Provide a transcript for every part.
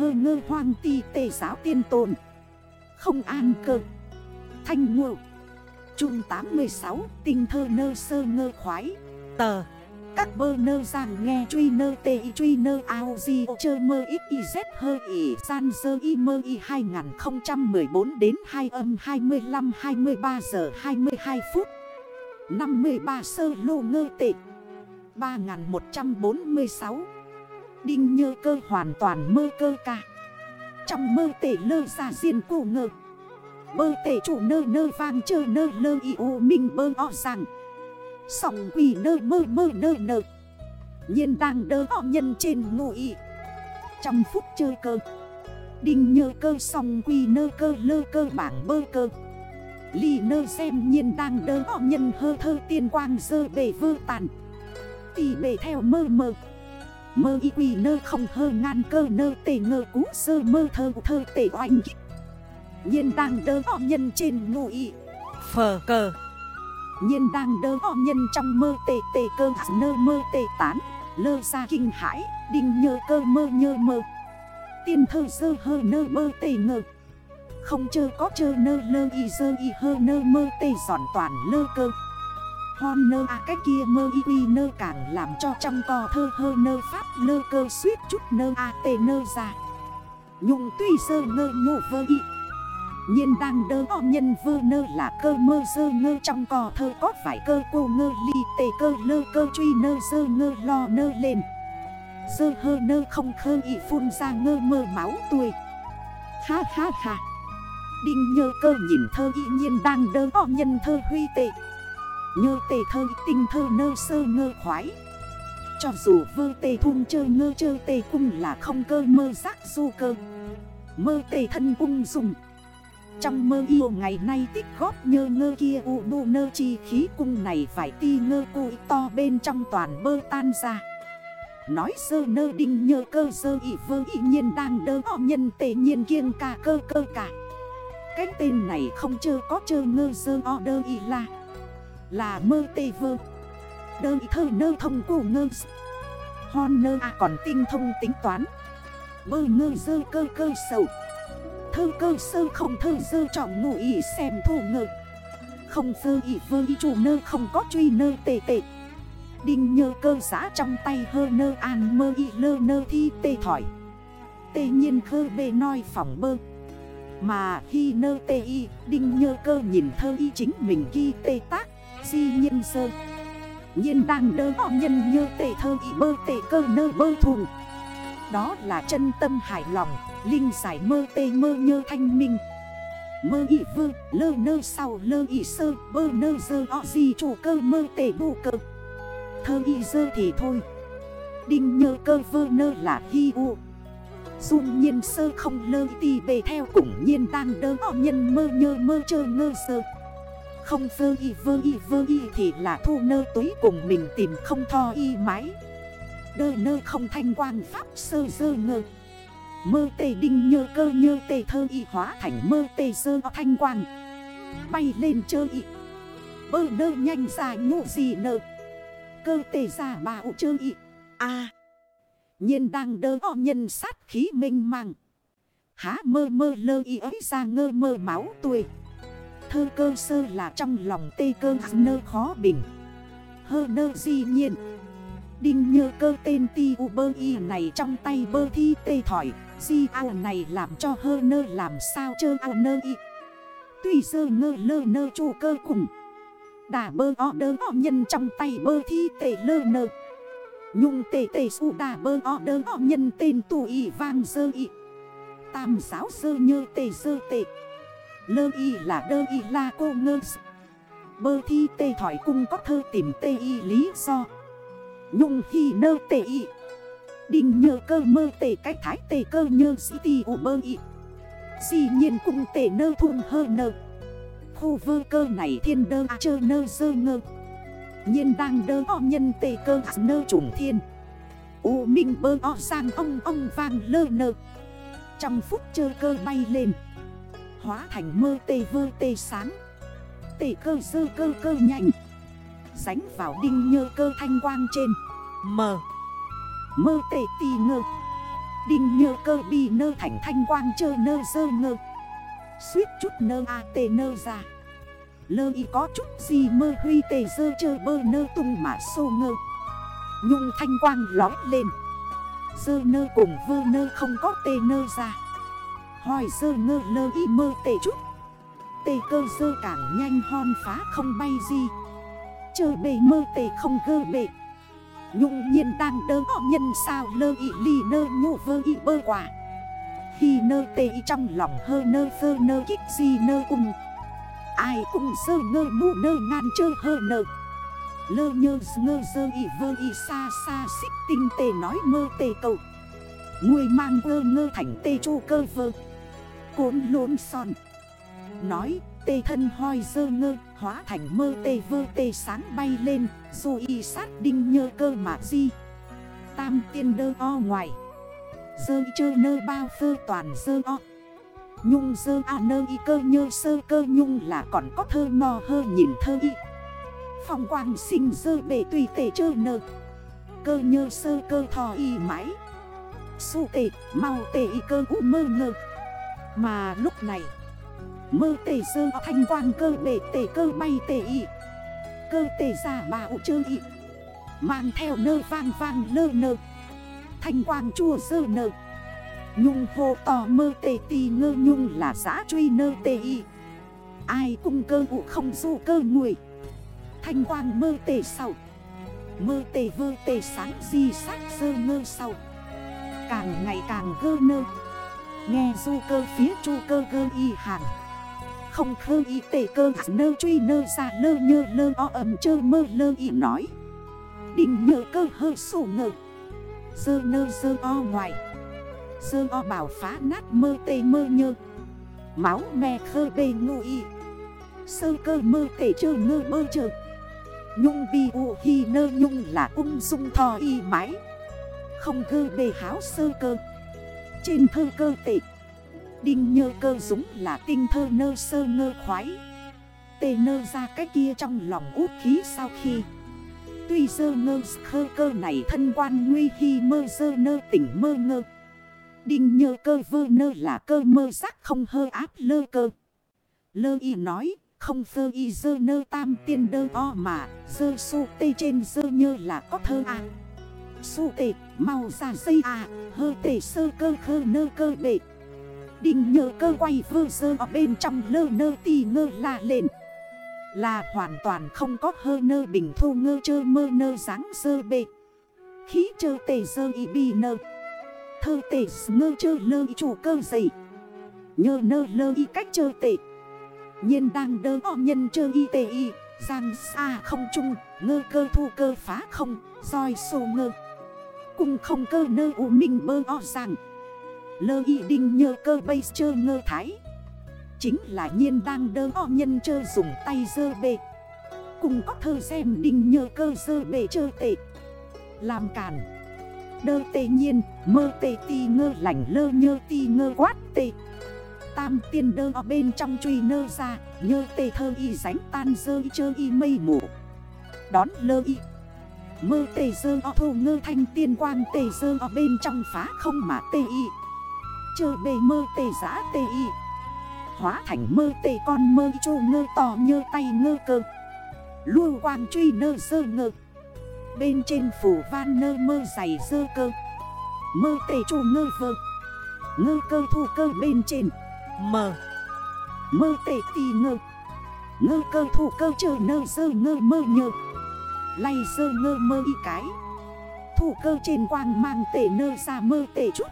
hơ ngơ hoang ti tề giáo tiên tồn. Không an cơ. Thanh ngộ. Trung 86 tinh thơ nơ sơ ngơ khoái. Tờ. Các bơ nơ giảng nghe truy nơ tê y truy nơ ao di chơ mơ ít y z hơ y san sơ y mơ y 2014 đến 2 âm 25 23 giờ 22 phút. 53 sơ lô ngơ tệ. 3146 Đinh nhơ cơ hoàn toàn mơ cơ ca Trong mơ tể lơ ra riêng cổ ngờ. Bơ tể chủ nơ nơ vang chơ nơ lơ y ô minh bơ o rằng. Sòng quỷ nơ mơ mơ nơ nơ nhiên đang đơ o nhân trên ngụ y. Trong phút chơi cơ. Đinh nhơ cơ sòng quỷ nơ cơ lơ cơ bảng bơ cơ. Ly nơ xem nhiên đang đơ o nhân hơ thơ tiên quang dơ bề vơ tàn. Tì bề theo mơ mơ. Mơ y quỷ nơ không hơ ngan cơ nơ tề ngơ cú sơ mơ thơ thơ tề oanh nhiên đang đơ o nhân trên ngụ y. Phờ cờ. Nhiên đang đơ o nhân trong mơ tề tề cơ nơ mơ tề tán. Lơ ra kinh hải đinh nhơ cơ mơ nhơ mơ. Tiên thơ sơ hơ nơ mơ tề ngơ. Không chơ có chơ nơ lơ y sơ y hơ nơ mơ tề giòn toàn lơ cơ Hon nơ à cách kia mơ y quy nơ càng làm cho trong cò thơ hơ nơ pháp nơ cơ suýt chút nơ a tê nơ ra. Nhung tuy sơ ngơ nhô vơ y, nhiên đang đơ o nhân vơ nơ là cơ mơ sơ ngơ trong cò thơ có phải cơ cô ngơ ly tề cơ lơ cơ truy nơ sơ ngơ lo nơ lên. Sơ hơ nơ không khơ y phun ra ngơ mơ máu tuổi Ha ha ha. Đinh nhơ cơ nhìn thơ y nhiên đang đơ o nhân thơ huy tệ. Nhơ tề thơ, tinh thơ, nơ, sơ, ngơ, khoái Cho dù vơ tề thun chơi ngơ chơi tề cung là không cơ, mơ, giác, du cơ Mơ tề thân, cung, dùng trong mơ yêu ngày nay tích góp nhơ, ngơ, kia, u, đu, nơ, chi, khí, cung này phải ti, ngơ cụi to, bên trong toàn bơ tan ra. Nói sơ, nơ, đinh, nhơ, cơ, sơ, ị, vơ, ị, nhiên, đang, đơ họ nhân tệ nhiên, kiêng cả cơ cơ, cả. Cái tên này không chơ, có chơ, ngơ, sơ, o, đơ, ị là là mơ tê vơ. Đơ ị thơ nơ thông cổ ngơ Hon nơ à còn tinh thông tính toán. Bơ ngơ dơ cơ cơ sầu. Thơ cơ sơ không thơ dơ trọng ngụ ý xem thổ ngơ. Không dơ ý vơ ý chủ nơ không có truy nơ tệ tệ Đinh nhơ cơ giá trong tay hơ nơ an mơ ý lơ nơ thi tê thỏi. Tê nhiên khơ bê noi phỏng bơ. Mà khi nơ tê y, Đinh nhơ cơ nhìn thơ y chính mình ghi tê tác. Di nhiên sơ. Nhiên đang đơ họ nhân như tệ thơ y bơ tệ cơ nơ bơ thùn Đó là chân tâm hài lòng, Linh giải mơ tê mơ nhơ thanh minh. Mơ ị vơ, lơ nơ sau lơ ị sơ, Bơ nơ dơ ọ gì chủ cơ mơ tê bù cơ. Thơ ị dơ thì thôi. Đinh nhơ cơ vơ nơ là hi u. Dung nhiên sơ không lơ tì bề theo cũng nhiên đang đơ ọ nhân mơ nhơ mơ chơ ngơ sơ. Không vơ y vơ y vơ y thì là thu nơ túi cùng mình tìm không tho y mái Đơ nơ không thanh quang pháp sơ dơ ngơ. Mơ tê đinh nhơ cơ nhơ tê thơ y hóa thành mơ tê dơ thanh quang Bay lên chơi y. Bơ nơ nhanh ra nhụ gì nơ. Cơ tê ra bạo chơ chơi y. À nhiên đang đơ o nhân sát khí minh mang. Há mơ mơ lơ y ấy ra ngơ mơ máu tuổi Thơ cơ sơ là trong lòng tê cơ nơ khó bình. Hơ nơ di nhiên. Đinh nhơ cơ tên ti u bơ y này trong tay bơ thi tê thỏi. Di ao này làm cho hơ nơ làm sao chơ ao nơ y. Tuy sơ ngơ lơ nơ chủ cơ cùng Đà bơ o đơ o nhân trong tay bơ thi tê lơ nơ. Nhung tê tê su đà bơ o đơ o nhân tên tù y vang sơ y. Tam giáo sơ nhơ tê sơ tê. Lơ y là đơ y la cô ngơ Bơ thi tê thỏi cung có thơ tìm tê y lý do. Nhung hi nơ tê y. Đình nhờ cơ mơ tê cách thái tê cơ nhơ sĩ tì ụ bơ y. Dì nhiên cung tê nơ thun hơ nơ. Khu vơ cơ này thiên đơ à chơ nơ dơ ngơ. Nhiên đang đơ o nhân tê cơ à nơ trùng thiên. U minh bơ o sang ông ông vang lơ nơ. Trong phút chơ cơ bay lên Hóa thành mơ tê vơ tê sáng. Tê cơ dơ cơ cơ nhanh. Sánh vào đinh nhơ cơ thanh quang trên. Mờ. Mơ tê tì ngơ. Đinh nhơ cơ bi nơ thành thanh quang chơ nơ dơ ngơ. Suýt chút nơ a tê nơ ra. Lơ y có chút gì mơ huy tê dơ chơ bơ nơ tung mà sô ngơ. Nhung thanh quang lói lên. Dơ nơ cùng vơ nơ không có tê nơ ra. Hỏi dơ ngơ lơ y mơ tệ chút. Tê cơ dơ càng nhanh hon phá không bay gì. Chơ bề mơ tệ không gơ bề. Nhung nhiên đang đơ họ nhân sao lơ y ly nơ nhô vơ y bơ quả. Khi nơ tê y trong lòng hơ nơ phơ nơ kích gì nơ cùng Ai cũng sơ ngơ mù nơ ngàn chơ hơ nơ. Lơ nhơ ngơ dơ y vơ y xa xa xích tinh tê nói mơ tê cầu. Người mang vơ ngơ thành tê chu cơ vơ côn lôn son. Nói, tê thân hoi dơ ngơ, Hóa thành mơ tê vơ tê sáng bay lên, Dù y sát đinh nhơ cơ mà di. Tam tiên đơ o ngoài. Dơ chơ nơ bao phơ toàn dơ o. Nhung dơ a nơ y cơ nhơ sơ cơ nhung là còn có thơ mò hơ nhìn thơ y. Phong quang sinh dơ bể tùy tể chơ nơ. Cơ nhơ sơ cơ thò y mãi. Su tể mau tể y cơ u mơ ngơ. Mà lúc này, Mơ tể sơ thanh quang cơ bể tể cơ bay tể y. Cơ tể giả bà ụ chơ y. Mang theo nơ vang vang nơ nơ. Thanh quang chua sơ nơ. Nhung hô tò mơ tê tì ngơ nhung là giã truy nơ tê y. Ai cung cơ ụ không du cơ nguội. Thanh quang mơ tê sau. Mơ tê vơ tê sáng di sát sơ ngơ sau. Càng ngày càng gơ nơ. Nghe du cơ phía chu cơ gơ y hàng Không khơ y tê cơ nơ truy nơ ra lơ nhơ lơ o ẩm chơ mơ lơ y nói. Định nhờ cơ hơ sổ ngờ. Dơ nơ dơ o ngoài. Dơ o bảo phá nát mơ tê mơ nhơ. Máu me khơ bê ngụ y. Sơ cơ mơ tê chơ ngơ mơ chơ. Nhung bi u hi nơ nhung là ung dung thò y mái Không cơ bề háo sơ cơ. Trên thơ cơ tệ. Đinh nhơ cơ dũng là tinh thơ nơ sơ ngơ khoái. Tê nơ ra cái kia trong lòng út khí sau khi. Tuy sơ ngơ khơ cơ này thân quan nguy khi mơ, sơ nơ tỉnh mơ ngơ. Đinh nhơ cơ vơ nơ là cơ mơ sắc không hơ áp lơ cơ. Lơ y nói, không sơ y dơ nơ tam tiên đơ o mà Dơ su tê trên dơ nhơ là có thơ à Su tệ, mau ra dây à Hơ tệ sơ cơ khơ nơ cơ bệ. Đình nhờ cơ quay vơ sơ ở bên trong lơ nơ tì ngơ là lên. Là hoàn toàn không có hơ nơ bình thu ngơ chơ mơ nơ dáng sơ bệ. Khí chơ tề sơ y bì nơ. Thơ tề ngơ chơ lơ y chủ cơ dậy. Nhơ nơ lơ y cách chơ tệ. Nhiên đang đơ o nhân chơ y tê y. Giang xa không chung, ngơ cơ thu cơ phá không, roi sô ngơ cung không cơ nơ u minh bơ o rằng. Lơ y đinh nhơ cơ bây chơ ngơ thái. Chính là nhiên đang đơ o nhân chơ dùng tay dơ bê Cùng có thơ xem đinh nhơ cơ dơ bê chơ tệ. Làm cản Đơ tê nhiên, mơ tê ti ngơ lành lơ nhơ ti ngơ quát tê. Tam tiên đơ ở bên trong truy nơ ra, Nhơ tê thơ y ránh tan dơ y chơ y mây mù. Đón lơ y Mơ tê dơ o thô ngơ thanh tiên quang tê dơ ở bên trong phá không mà tê y. Chơ bề mơ tê giã tê y. Hóa thành mơ tê con mơ chô ngơ tò nhơ tay ngơ cơ. Lưu quang truy nơ dơ ngơ. Bên trên phủ van nơ mơ dày dơ cơ. Mơ tê chô ngơ vơ. Ngơ cơ thu cơ bên trên. Mơ Mơ tê tì ngơ. Ngơ cơ thủ cơ chơ nơ dơ ngơ mơ nhơ. Lay sơ ngơ mơ y cái. Thủ cơ trên quang mang tể nơ ra mơ tể chút.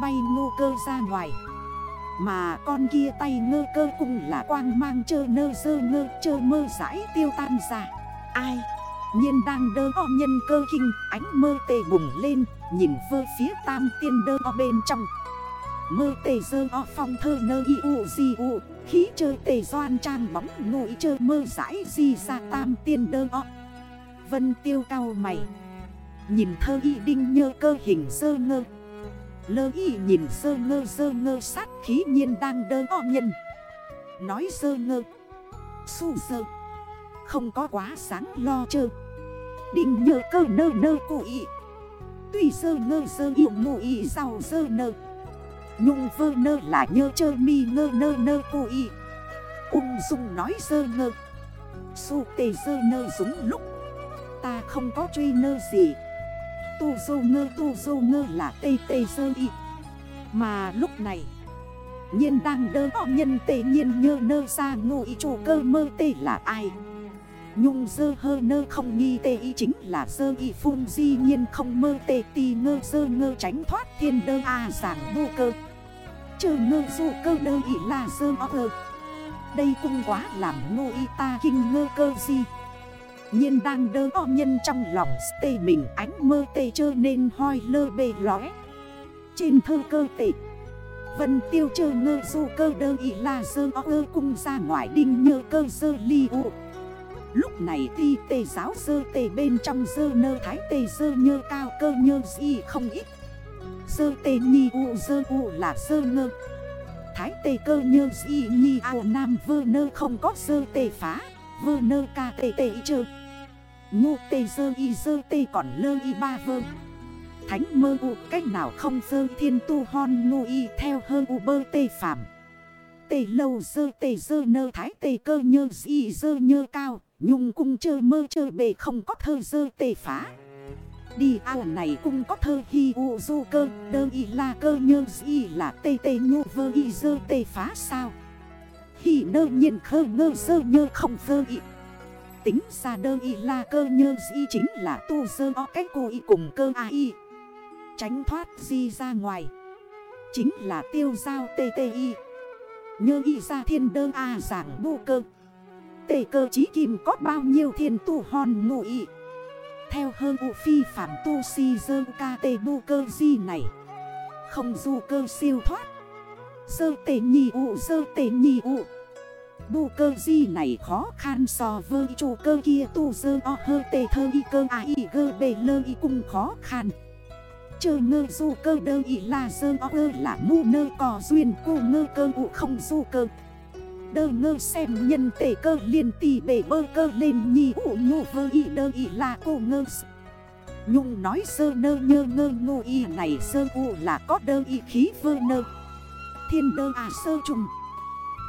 Bay ngô cơ ra ngoài. Mà con kia tay ngơ cơ cũng là quang mang chơ nơ sơ ngơ chơ mơ giải tiêu tan ra. Ai? Nhiên đang đơ o nhân cơ kinh Ánh mơ tề bùng lên, Nhìn vơ phía tam tiên đơ o bên trong. Mơ tề dơ o phong thơ nơ y u di u, Khí chơi tề doan trang bóng ngụy chơi mơ giải di ra tam tiên đơ o. Vân tiêu cao mày. Nhìn thơ y đinh nhơ cơ hình sơ ngơ. Lơ y nhìn sơ ngơ sơ ngơ sát khí nhiên đang đơ o nhân. Nói sơ ngơ. Su sơ. Không có quá sáng lo chơ. Đinh nhơ cơ nơ nơ cụ y. Tuy sơ ngơ, sơ yêu ngụ y sao sơ nơ. Nhung vơ nơ là nhơ chơ, mi ngơ nơ nơ cụ y. Ung dung nói sơ ngơ. Su tê sơ nơ dúng lúc Ta không có truy nơ gì. Tu dô ngơ, tu dô ngơ là tê tê sơ y. Mà lúc này, nhiên đang đơ o nhân tê nhiên nhơ nơ xa ngụ ý chủ cơ mơ tê là ai? Nhung dơ hơ nơ không nghi tê ý chính là dơ y phun di nhiên không mơ tê tì ngơ dơ ngơ tránh thoát thiên đơ a à giảng vô cơ. Chờ ngơ dụ cơ đơ ý là dơ o ơ. Đây cũng quá làm ngô y ta kinh ngơ cơ gì nhiên đang đơ o nhân trong lòng tê mình ánh mơ tê chơ nên hoi lơ bề lóe. Trên thơ cơ tệ, Vân tiêu chơ ngơ du cơ đơ ý là dơ o ơ cung ra ngoài đinh nhơ cơ dơ ly ụ Lúc này ti tê giáo dơ tê bên trong dơ nơ thái tê dơ nhơ cao cơ nhơ gì không ít. Dơ tê nhi u, dơ u là dơ ngơ. Thái tê cơ nhơ gì nhi ao nam vơ nơ không có dơ tê phá, Vơ nơ ca tê tê chơ. Ngu tê dơ y dơ tê còn lơ y ba vơ. Thánh mơ u, cách nào không dơ thiên tu hon ngu y theo hơ u bơ tê phạm Tê lâu dơ tê dơ nơ thái tê cơ nhơ y dơ nhơ cao, Nhung cung chơ mơ chơ bề không có thơ dơ tê phá. Đi ao này cũng có thơ hi u du cơ, Đơ y la cơ nhơ y là tê tê nhu vơ y dơ tê phá sao? Hi nơ nhiên khơ ngơ dơ nhơ không dơ y. Tính ra đơ y la cơ nhơ y chính là tu dơ o cách cô y cùng cơ a y. Tránh thoát di ra ngoài. Chính là tiêu giao tê tê y. Nhơ y ra thiên đơ a giảng bu cơ. Tê cơ chí kim có bao nhiêu thiên tu hòn ngụ y. Theo hơn u phi phạm tu si dơ ca tê bu cơ di này. Không du cơ siêu thoát. Dơ tê nhì u dơ tê nhì u. Bu cơ di này khó khăn so với chủ cơ kia tu dơ o hơ tê thơ y cơ a y gơ bề lơ y cung khó khăn. Chơ ngơ du cơ đơ y là dơ o ơ là mu nơ cò duyên, cô ngơ cơ ụ không du cơ. Đơ ngơ xem nhân tể cơ liền tì bể bơ cơ lên nhì ụ nhô vơ y đơ y là cô ngơ Nhung nói sơ nơ nhơ ngơ ngô y này sơ ụ là có đơ y khí vơ nơ. Thiên đơ à sơ trùng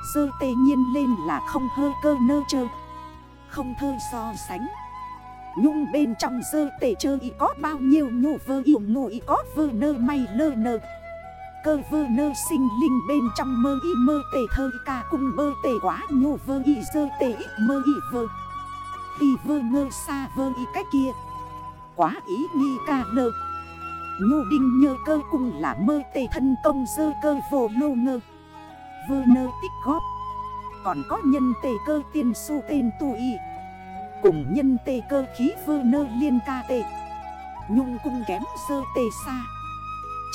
Dơ tê nhiên lên là không hơ cơ nơ chơ. Không thơ so sánh. Nhung bên trong dơ tê chơ y có bao nhiêu nhô vơ yếu ngô y có vơ nơ may lơ nơ. Cơ vơ nơ sinh linh bên trong mơ y mơ tê thơ y ca cung bơ tê quá nhô vơ y dơ tê ít mơ y vơ. Y vơ ngơ xa vơ y cách kia. Quá ý nghi ca lơ Nhu đinh nhơ cơ cung là mơ tê thân công dơ cơ vô lô ngơ. Vơ nơ tích góp. Còn có nhân tề cơ tiên su tên tu y. Cùng nhân tề cơ khí vơ nơ liên ca tề Nhung cung kém sơ tề xa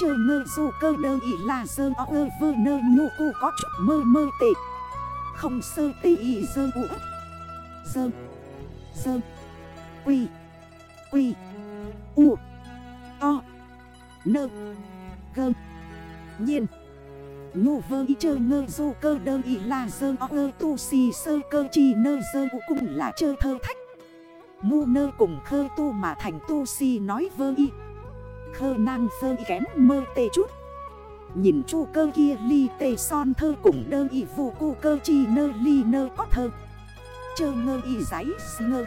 Chờ ngơ dù cơ đơ ý là sơ o ơ vơ nơ nhu cu có chút mơ mơ tệ Không sơ tê ý sơ ụ sơ sơ Quy. Quy. U. O. Nơ. Gơ. Nhiên. Nhô vơ y chơ ngơ dù cơ đơ y la dơ o ơ tu si sơ cơ chi nơ dơ u cung là chơ thơ thách. Mu nơ cùng khơ tu mà thành tu si nói vơ y. Khơ nang y kém mơ tê chút. Nhìn chu cơ kia ly tê son thơ cùng đơ y vô cu cơ chi nơ ly nơ có thơ. Chơ ngơ y giấy ngơ.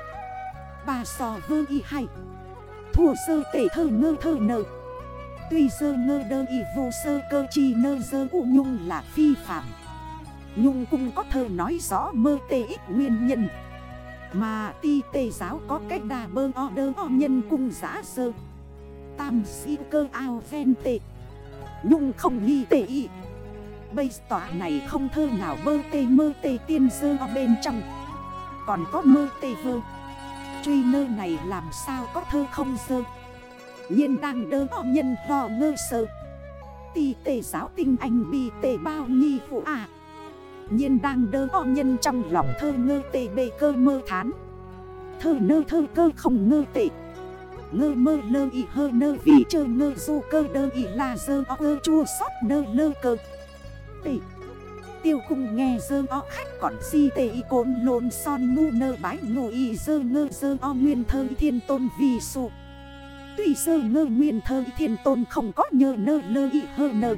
Bà sò vơ y hay. Thua sơ tê thơ ngơ thơ nơ Tuy sơ ngơ đơ y vô sơ cơ chi nơ dơ u nhung là phi phạm. Nhung cung có thơ nói rõ mơ tê ít nguyên nhân. Mà ti tê giáo có cách đà bơ o đơ o nhân cung giã sơ. Tam si cơ ao ven tệ Nhung không nghi tê y. Bây tỏa này không thơ nào bơ tê mơ tê tiên dơ ở bên trong. Còn có mơ tê vơ. Truy nơ này làm sao có thơ không dơ? Nhiên đang đơ o nhân hò ngơ sơ. Tì tê giáo tinh anh bi tê bao nhi phụ à. Nhiên đang đơ o nhân trong lòng thơ ngơ tê bê cơ mơ thán. Thơ nơ thơ cơ không ngơ tệ ngơ mơ lơ y hơ nơ vì chơ ngơ du cơ đơ y là dơ o ơ chua sót nơ lơ cơ. Tị Tiêu khung nghe dơ o khách còn si tê y côn lôn son ngu nơ bái ngụ y dơ ngơ dơ o nguyên thơ thiên tôn vì sụ. Tuy sơ ngơ nguyên thơ thiên tôn không có nhờ nơ lơ y hơ nơ.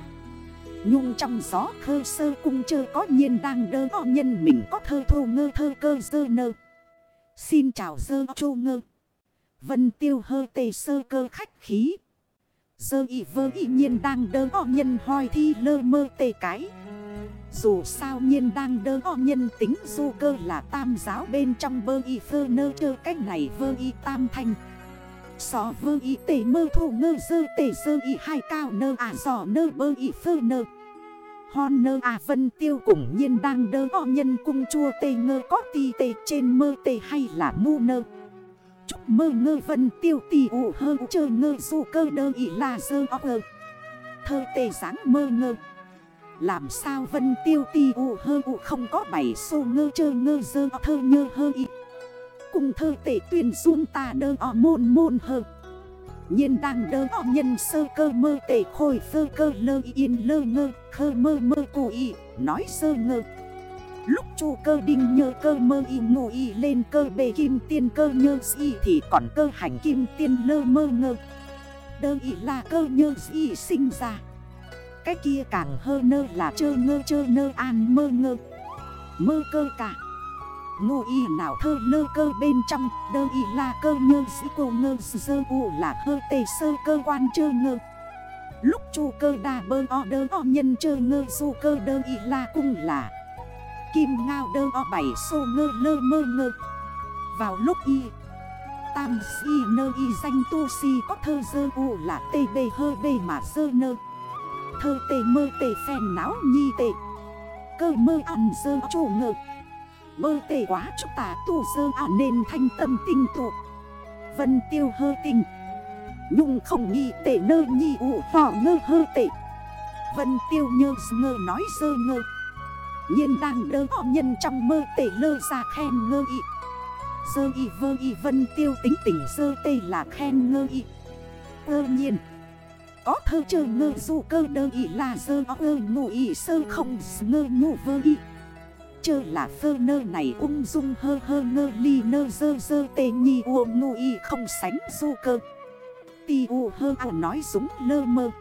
Nhung trong gió khơ sơ cung chơ có nhiên đang đơ o nhân mình có thơ thô ngơ thơ cơ dơ nơ. Xin chào dơ chô ngơ. Vân tiêu hơ tề sơ cơ khách khí. Dơ y vơ y nhiên đang đơ o nhân hoi thi lơ mơ tề cái. Dù sao nhiên đang đơ o nhân tính du cơ là tam giáo bên trong bơ y phơ nơ chơ cách này vơ y tam thanh So vơ y tề mơ thủ ngơ dơ tề dơ y hai cao nơ à giò nơ bơ y phơ nơ. Hon nơ à vân tiêu cũng nhiên đang đơ o nhân cung chua tê ngơ có tì tê trên mơ tê hay là mu nơ. Chúc mơ ngơ vân tiêu tì ụ hơ chơ ngơ dù cơ đơ y là dơ o ngơ Thơ tê sáng mơ ngơ. Làm sao vân tiêu tì ụ hơ ụ không có bảy xô ngơ chơ ngơ dơ o thơ nhơ hơ y. Cùng thơ tể tuyển dung ta đơ o môn môn hờ. Nhiên đang đơ o nhân sơ cơ mơ tể khôi sơ cơ lơ yên lơ ngơ, khơ mơ mơ cụ y nói sơ ngơ. Lúc chu cơ đinh nhơ cơ mơ y ngụ y lên cơ bề kim tiên cơ nhơ y thì còn cơ hành kim tiên lơ mơ ngơ. Đơ y là cơ nhơ y sinh ra. Cái kia càng hơ nơ là chơ ngơ chơ nơ an mơ ngơ. Mơ cơ cả. Ngô y nào thơ lơ cơ bên trong, Đơ y là cơ nhơ sĩ cô ngơ sơ u là hơ tề sơ cơ quan chơ ngơ. Lúc chu cơ đà bơ o đơ o nhân chơ ngơ su cơ đơ y là cung là Kim ngao đơ o bảy sô ngơ lơ mơ ngơ. Vào lúc y, Tam si nơ y danh tu si có thơ dơ u là tê bê hơ bê mà dơ nơ. Thơ tê mơ tê phèn náo nhi tê, Cơ mơ ăn dơ chủ ngơ. Mơ tê quá chúc tả tu sơ à nên thanh tâm tinh tụ. Vân tiêu hơ tình. Nhung không nghi tệ nơ nhi ụ phỏ ngơ hơ tệ Vân tiêu nhơ ngơ nói sơ ngơ. Nhiên đang đơ họ nhân trong mơ tệ lơ ra khen ngơ y. Sơ y vơ y vân tiêu tính tỉnh sơ tê là khen ngơ y. Ơ nhiên. Có thơ chơ ngơ dù cơ đơ y là sơ, ơ ngụ y sơ không ngơ ngụ vơ y. Chơ là phơ nơ này ung dung hơ hơ ngơ ly nơ dơ dơ tê nhi u ngu y không sánh du cơ. Ti u hơ à nói súng lơ mơ.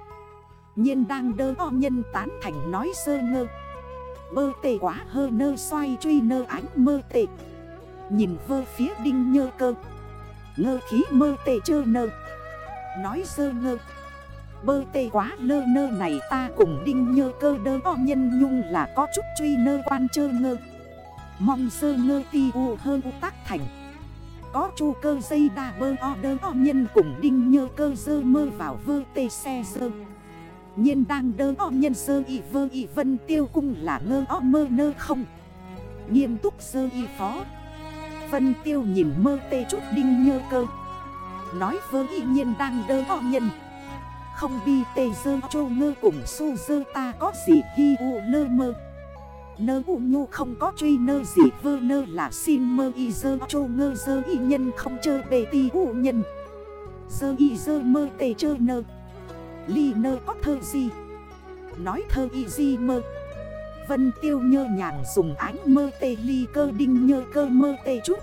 Nhiên đang đơ o nhân tán thành nói sơ ngơ. Bơ tê quá hơ nơ xoay truy nơ ánh mơ tê. Nhìn vơ phía đinh nhơ cơ. Ngơ khí mơ tê chơ nơ. Nói sơ ngơ. Bơ tê quá lơ nơ này ta cùng đinh nhơ cơ đơ o nhân nhung là có chút truy nơ quan chơ ngơ. Mong sơ ngơ ti u hơn u tác thành. Có chu cơ dây đa bơ o đơ o nhân cùng đinh nhơ cơ dơ mơ vào vơ tê xe dơ. Nhiên đang đơ o nhân sơ y vơ y vân tiêu cung là ngơ o mơ nơ không. Nghiêm túc sơ y phó. Vân tiêu nhìn mơ tê chút đinh nhơ cơ. Nói vơ y nhiên đang đơ o nhân. Không bi tê dơ chô ngơ cùng su dơ ta có gì hi u lơ mơ. Nơ u nhu không có truy nơ gì, vơ nơ là xin mơ y dơ chô ngơ, dơ y nhân không chơ bề ti u nhân. Dơ y dơ mơ tê chơ nơ. Ly nơ có thơ gì? Nói thơ y gì mơ. Vân tiêu nhơ nhàng dùng ánh mơ tê, ly cơ đinh nhơ cơ mơ tê chút.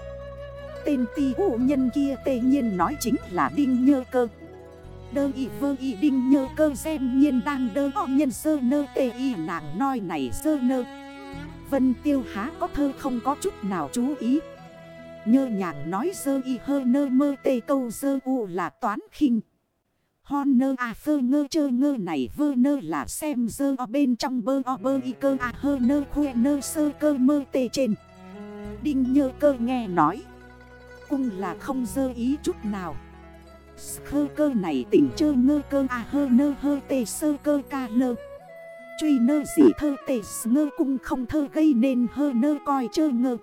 Tên ti u nhân kia tê nhiên nói chính là đinh nhơ cơ. Đơ y vơ y đinh nhơ cơ xem nhiên đang đơ o nhân sơ nơ tê y nàng nói này sơ nơ Vân tiêu há có thơ không có chút nào chú ý Nhơ nhàng nói sơ y hơ nơ mơ tê câu sơ u là toán khinh Hon nơ à phơ ngơ chơ ngơ này vơ nơ là xem dơ o bên trong bơ o bơ y cơ à hơ nơ khuê nơ sơ cơ mơ tê trên. Đinh nhơ cơ nghe nói. Cung là không dơ ý chút nào. Khơ cơ này tỉnh chơ ngơ cơ à hơ nơ hơ tê, sơ cơ ca lơ. Truy nơ gì thơ tê ngơ cung không thơ gây nên hơ nơ coi chơ ngơ.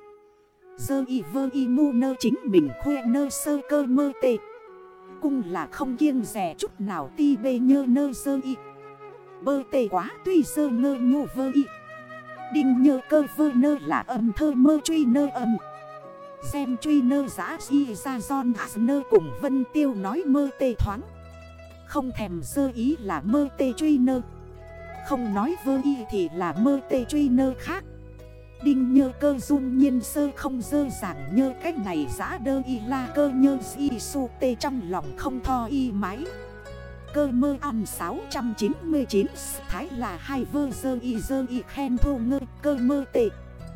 Dơ y vơ y mu nơ chính mình khuê nơ sơ cơ mơ tê cung là không kiêng rẻ chút nào ti bê nhơ nơ sơ y Bơ tê quá tuy sơ ngơ nhô vơ y Đinh nhơ cơ vơ nơ là âm thơ mơ truy nơ âm Xem truy nơ giã y ra giòn nơ cùng vân tiêu nói mơ tê thoáng. Không thèm sơ ý là mơ tê truy nơ. Không nói vơ y thì là mơ tê truy nơ khác. Đinh nhơ cơ dung nhiên sơ không dơ giảng nhơ cách này giã đơ y la cơ nhơ y su tê trong lòng không tho y máy Cơ mơ ăn 699 Thái là hai vơ dơ y dơ y khen thô ngơ, cơ mơ tệ